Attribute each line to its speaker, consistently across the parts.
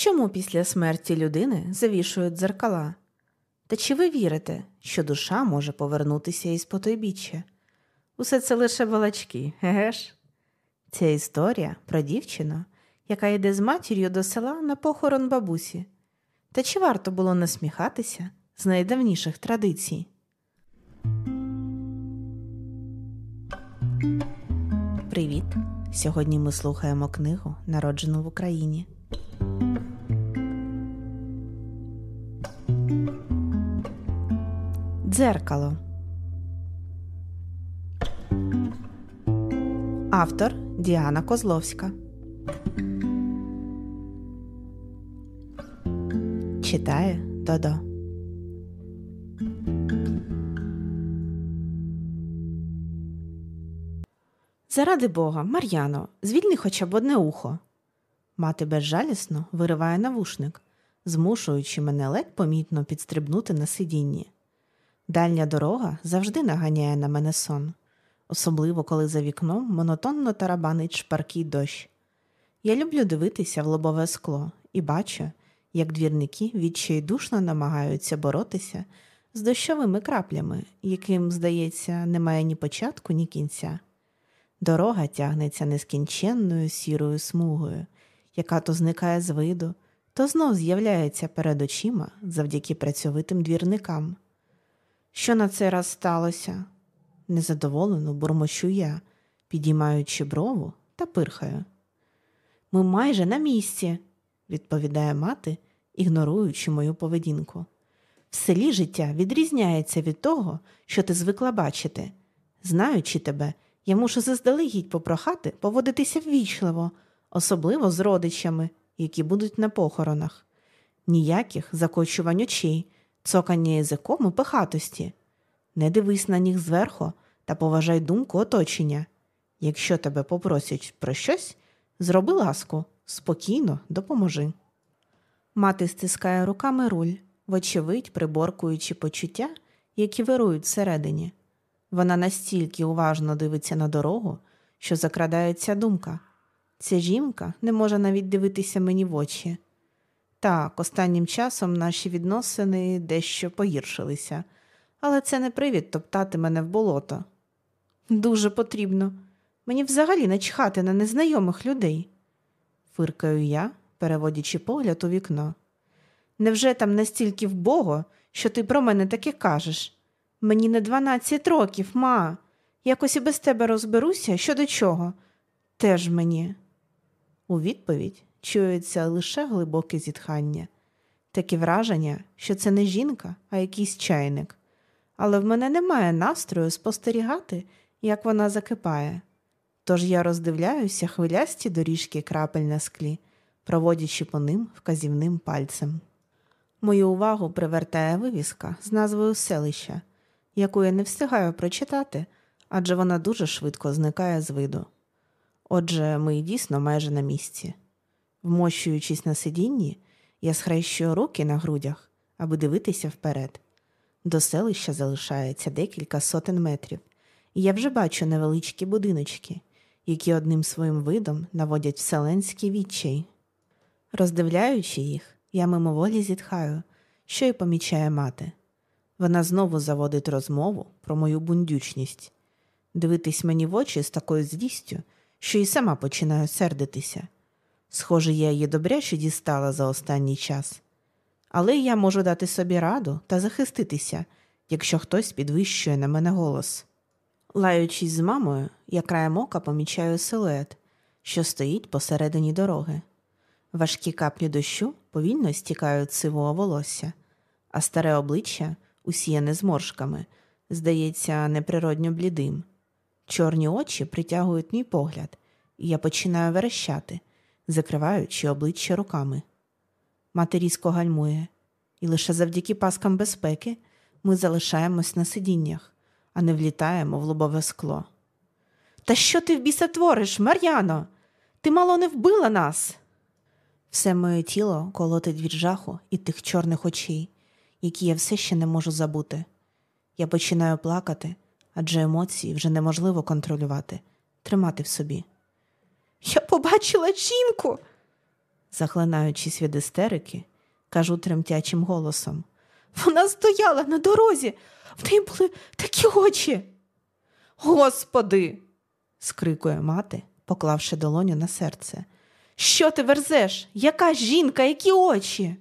Speaker 1: Чому після смерті людини завішують дзеркала? Та чи ви вірите, що душа може повернутися із потойбіччя? Усе це лише балачки, еге ж? Ця історія про дівчину, яка йде з матір'ю до села на похорон бабусі. Та чи варто було насміхатися з найдавніших традицій? Привіт! Сьогодні ми слухаємо книгу, народжену в Україні. Дзеркало. Автор Діана Козловська. Читає Додо. Заради бога, Мар'яно, звільни хоча б одне ухо. Мати безжалісно вириває навушник, змушуючи мене ледь помітно підстрибнути на сидінні. Дальня дорога завжди наганяє на мене сон, особливо коли за вікном монотонно тарабанить шпаркий дощ. Я люблю дивитися в лобове скло і бачу, як двірники відчайдушно намагаються боротися з дощовими краплями, яким, здається, немає ні початку, ні кінця. Дорога тягнеться нескінченною сірою смугою, яка то зникає з виду, то знов з'являється перед очима завдяки працьовитим двірникам. Що на цей раз сталося? Незадоволено бурмочу я, підіймаючи брову та пирхаю. Ми майже на місці, відповідає мати, ігноруючи мою поведінку. В селі життя відрізняється від того, що ти звикла бачити. Знаючи тебе, я мушу заздалегідь попрохати поводитися ввічливо, особливо з родичами, які будуть на похоронах. Ніяких закочувань очей, цокання язиком у пихатості. Не дивись на них зверху та поважай думку оточення. Якщо тебе попросять про щось, зроби ласку, спокійно допоможи. Мати стискає руками руль, вочевидь, приборкуючи почуття, які вирують всередині. Вона настільки уважно дивиться на дорогу, що закрадається думка. Ця жінка не може навіть дивитися мені в очі. Так, останнім часом наші відносини дещо погіршилися, але це не привід топтати мене в болото. Дуже потрібно. Мені взагалі начхати на незнайомих людей, фиркаю я, переводячи погляд у вікно. Невже там настільки вбого, що ти про мене таке кажеш? Мені не дванадцять років, ма. Якось і без тебе розберуся що до чого. Теж мені. У відповідь чується лише глибоке зітхання, таке враження, що це не жінка, а якийсь чайник. Але в мене немає настрою спостерігати, як вона закипає. Тож я роздивляюся хвилясті доріжки крапель на склі, проводячи по ним вказівним пальцем. Мою увагу привертає вивіска з назвою селища, яку я не встигаю прочитати, адже вона дуже швидко зникає з виду. Отже, ми дійсно майже на місці. Вмощуючись на сидінні, я схрещую руки на грудях, аби дивитися вперед. До селища залишається декілька сотень метрів, і я вже бачу невеличкі будиночки, які одним своїм видом наводять вселенський відчай. Роздивляючи їх, я мимоволі зітхаю, що й помічає мати. Вона знову заводить розмову про мою бундючність, дивитись мені в очі з такою злістю, що й сама починаю сердитися. Схоже, я її добряче дістала за останній час. Але я можу дати собі раду та захиститися, якщо хтось підвищує на мене голос. Лаючись з мамою, я краєм ока помічаю силует, що стоїть посередині дороги. Важкі каплі дощу повільно стікають сивого волосся, а старе обличчя, усіяне зморшками, здається, неприродньо блідим. Чорні очі притягують мій погляд, і я починаю верещати, закриваючи обличчя руками. Мати різко гальмує, і лише завдяки паскам безпеки ми залишаємось на сидіннях, а не влітаємо в лобове скло. Та що ти в біса твориш, Мар'яно? Ти мало не вбила нас. Все моє тіло колотить від жаху і тих чорних очей, які я все ще не можу забути. Я починаю плакати, адже емоції вже неможливо контролювати, тримати в собі. Я побачила жінку, Захлинаючись від істерики, кажу тремтячим голосом. Вона стояла на дорозі, в неї були такі очі. Господи. скрикує мати, поклавши долоню на серце. Що ти верзеш? Яка жінка, які очі?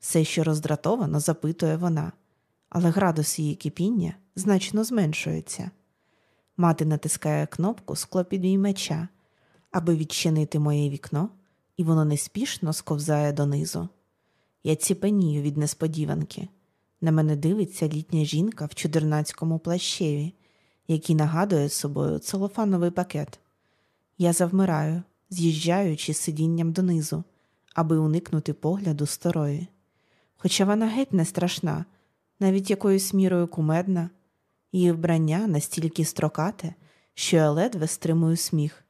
Speaker 1: Все ще роздратовано запитує вона, але градус її кипіння значно зменшується. Мати натискає кнопку склопідіймача, аби відчинити моє вікно, і воно неспішно сковзає донизу. Я ціпенію від несподіванки. На мене дивиться літня жінка в чудернацькому плащеві, який нагадує собою целофановий пакет. Я завмираю, з'їжджаючи сидінням донизу, аби уникнути погляду старої. Хоча вона геть не страшна, навіть якоюсь мірою кумедна, її вбрання настільки строкате, що я ледве стримую сміх.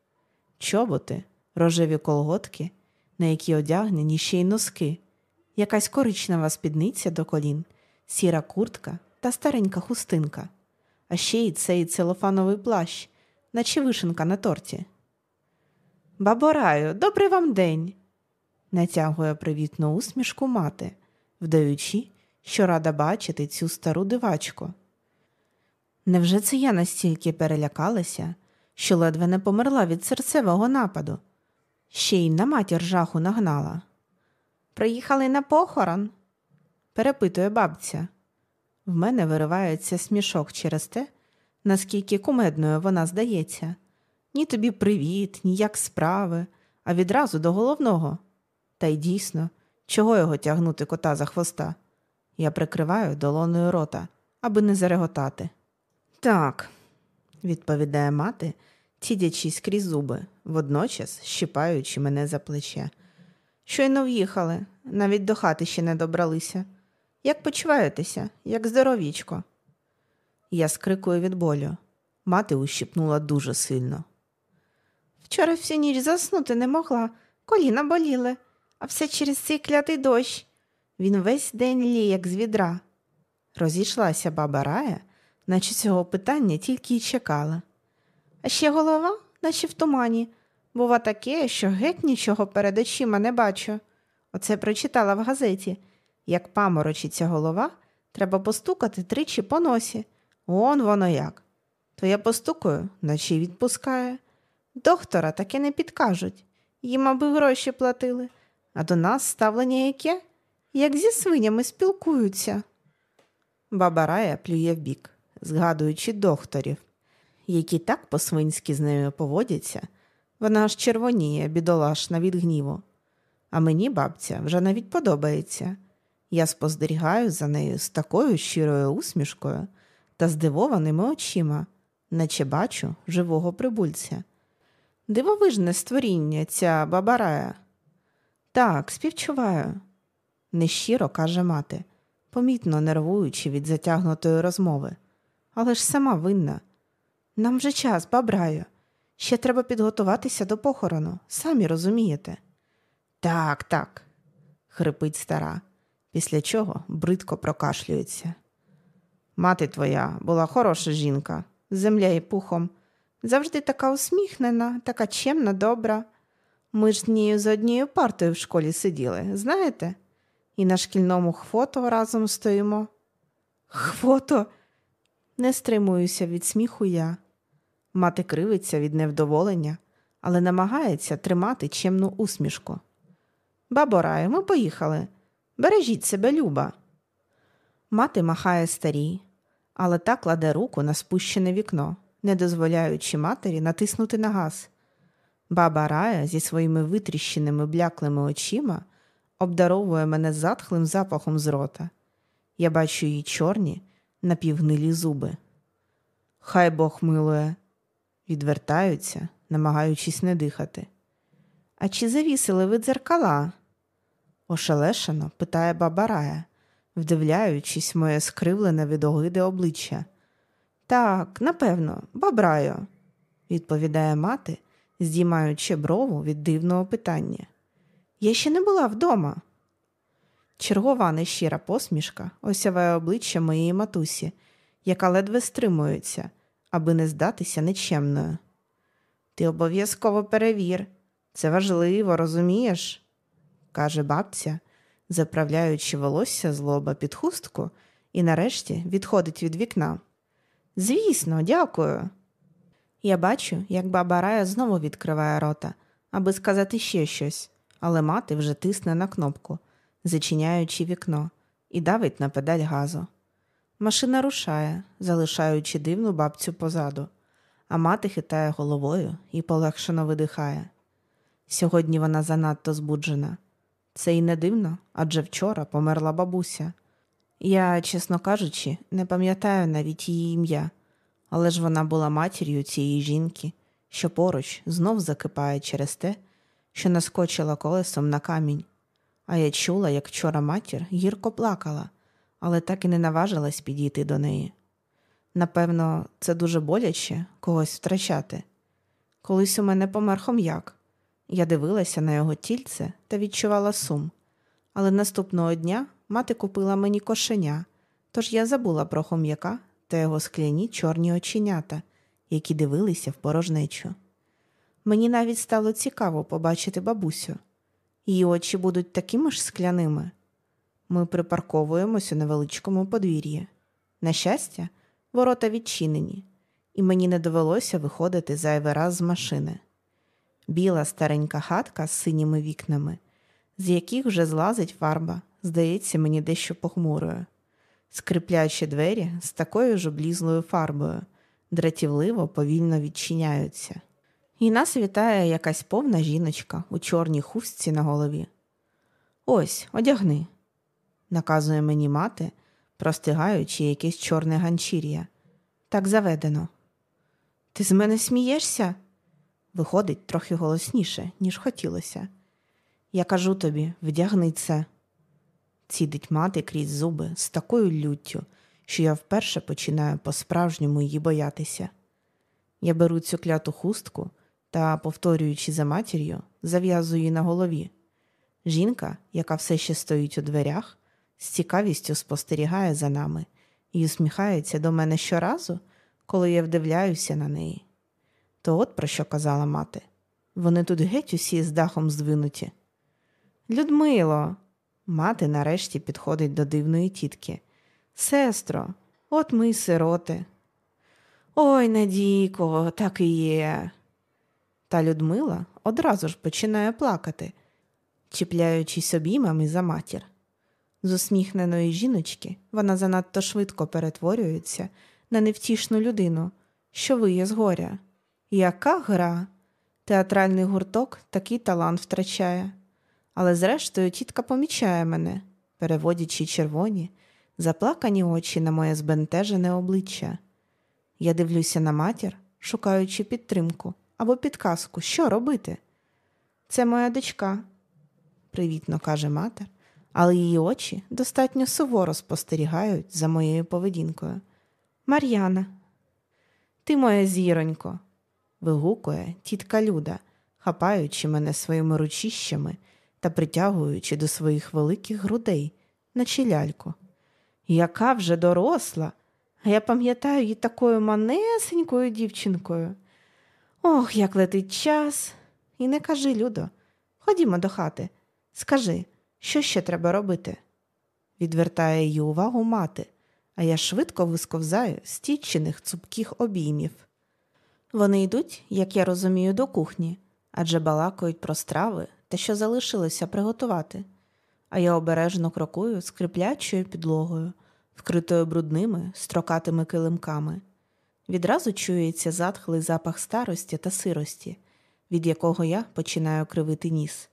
Speaker 1: Чоботи, рожеві колготки, на які одягнені ще й носки, якась коричнева спідниця до колін, сіра куртка та старенька хустинка, а ще й цей целофановий плащ, наче вишенка на торті. Бабораю, добрий вам день, натягує привітну усмішку мати, вдаючи, що рада бачити цю стару дивачку. Невже це я настільки перелякалася, що ледве не померла від серцевого нападу, ще й на матір жаху нагнала? Приїхали на похорон? перепитує бабця. В мене виривається смішок через те, наскільки кумедною вона здається. Ні тобі привіт, ні як справи, а відразу до головного. Та й дійсно, чого його тягнути кота за хвоста? Я прикриваю долоною рота, аби не зареготати. Так, відповідає мати, цідячись крізь зуби, водночас щипаючи мене за плече. Щойно в'їхали, навіть до хати ще не добралися. Як почуваєтеся, як здоровічко? Я скрикую від болю. Мати ущипнула дуже сильно. Вчора всю ніч заснути не могла, коліна боліли, а все через цей клятий дощ. Він весь день лє, як з відра. Розійшлася баба Рая, наче цього питання тільки й чекала. А ще голова, наче в тумані, бува таке, що геть нічого перед очима не бачу. Оце прочитала в газеті. Як паморочиться голова, треба постукати тричі по носі. Он воно як. То я постукаю, наче й відпускає. Доктора таки не підкажуть. Їм аби гроші платили, а до нас ставлення яке, як зі свинями спілкуються. Баба Рая плює вбік, згадуючи докторів, які так по-свинськи з нею поводяться, вона аж червоніє, бідолашна від гніву. А мені бабця вже навіть подобається. Я спостерігаю за нею з такою щирою усмішкою та здивованими очима, наче бачу живого прибульця. Дивовижне створіння ця бабарая. Так, співчуваю, нещиро каже мати, помітно нервуючи від затягнутої розмови. Але ж сама винна. Нам вже час, бабраю. Ще треба підготуватися до похорону, самі розумієте. Так, так, хрипить стара, після чого бридко прокашлюється. Мати твоя була хороша жінка, земля і пухом. Завжди така усміхнена, така чемна, добра. Ми ж з нею за однією партою в школі сиділи, знаєте? І на шкільному хвото разом стоїмо. Хвото? Не стримуюся від сміху я. Мати кривиться від невдоволення, але намагається тримати чемну усмішку. Бабо Раю, ми поїхали. Бережіть себе, Люба. Мати махає старій, але та кладе руку на спущене вікно не дозволяючи матері натиснути на газ. Баба Рая зі своїми витріщеними бляклими очима обдаровує мене затхлим запахом з рота. Я бачу її чорні, напівгнилі зуби. Хай Бог милує, відвертаються, намагаючись не дихати. А чи завісили ви дзеркала? ошелешено питає баба Рая, вдивляючись моє скривлене від огиди обличчя. Так, напевно, бабраю, відповідає мати, здіймаючи брову від дивного питання. Я ще не була вдома. Чергова нещира посмішка осяває обличчя моєї матусі, яка ледве стримується, аби не здатися нечемною. Ти обов'язково перевір, це важливо, розумієш? каже бабця, заправляючи волосся з лоба під хустку, і нарешті відходить від вікна. Звісно, дякую. Я бачу, як баба Рая знову відкриває рота, аби сказати ще щось, але мати вже тисне на кнопку, зачиняючи вікно, і давить на педаль газу. Машина рушає, залишаючи дивну бабцю позаду, а мати хитає головою і полегшено видихає. Сьогодні вона занадто збуджена. Це й не дивно, адже вчора померла бабуся. Я, чесно кажучи, не пам'ятаю навіть її ім'я, але ж вона була матір'ю цієї жінки, що поруч знов закипає через те, що наскочила колесом на камінь. А я чула, як вчора матір гірко плакала, але так і не наважилась підійти до неї. Напевно, це дуже боляче когось втрачати. Колись у мене помер хом'як. Я дивилася на його тільце та відчувала сум. Але наступного дня мати купила мені кошеня, тож я забула про хом'яка та його скляні чорні оченята, які дивилися в порожнечу. Мені навіть стало цікаво побачити бабусю. Її очі будуть такими ж скляними. Ми припарковуємося у невеличкому подвір'ї. На щастя, ворота відчинені, і мені не довелося виходити зайвий раз з машини. Біла старенька хатка з синіми вікнами, з яких вже злазить фарба, здається мені дещо похмурою, скриплячі двері з такою ж облізлою фарбою, дратівливо повільно відчиняються. І нас вітає якась повна жіночка у чорній хустці на голові. Ось, одягни, наказує мені мати, простигаючи якесь чорне ганчір'я. Так заведено. Ти з мене смієшся? Виходить трохи голосніше, ніж хотілося. Я кажу тобі, вдягни це. Цідить мати крізь зуби з такою люттю, що я вперше починаю по-справжньому її боятися. Я беру цю кляту хустку та, повторюючи за матір'ю, зав'язую її на голові. Жінка, яка все ще стоїть у дверях, з цікавістю спостерігає за нами і усміхається до мене щоразу, коли я вдивляюся на неї. То от про що казала мати. Вони тут геть усі з дахом здвинуті. Людмило, мати нарешті підходить до дивної тітки. Сестро, от ми й сироти. Ой, Надійко, так і є. Та Людмила одразу ж починає плакати, чіпляючись обіймами за матір. З усміхненої жіночки вона занадто швидко перетворюється на невтішну людину, що виє з горя. Яка гра? Театральний гурток такий талант втрачає. Але зрештою тітка помічає мене, переводячи червоні, заплакані очі на моє збентежене обличчя. Я дивлюся на матір, шукаючи підтримку або підказку, що робити. Це моя дочка, привітно каже матер, але її очі достатньо суворо спостерігають за моєю поведінкою. Мар'яна, ти моя зіронько, вигукує тітка Люда, хапаючи мене своїми ручищами та притягуючи до своїх великих грудей на ляльку. Яка вже доросла, а я пам'ятаю її такою манесенькою дівчинкою. Ох, як летить час. І не кажи, Людо, ходімо до хати. Скажи, що ще треба робити? Відвертає її увагу мати, а я швидко висковзаю з тічених цупких обіймів. Вони йдуть, як я розумію, до кухні, адже балакають про страви та що залишилося приготувати, а я обережно крокую скриплячою підлогою, вкритою брудними, строкатими килимками. Відразу чується затхлий запах старості та сирості, від якого я починаю кривити ніс,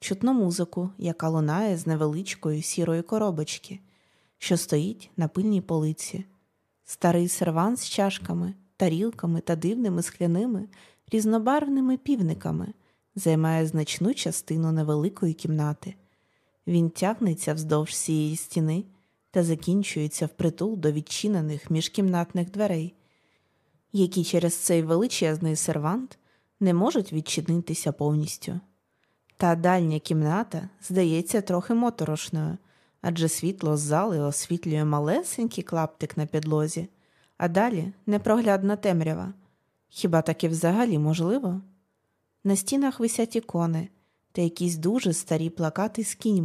Speaker 1: чутно музику, яка лунає з невеличкої сірої коробочки, що стоїть на пильній полиці, старий серван з чашками, тарілками та дивними скляними різнобарвними півниками займає значну частину невеликої кімнати. Він тягнеться вздовж цієї стіни та закінчується впритул до відчинених міжкімнатних дверей, які через цей величезний сервант не можуть відчинитися повністю. Та дальня кімната здається трохи моторошною, адже світло з зали освітлює малесенький клаптик на підлозі, а далі непроглядна темрява. Хіба таке взагалі можливо? На стінах висять ікони та якісь дуже старі плакати з кіньми.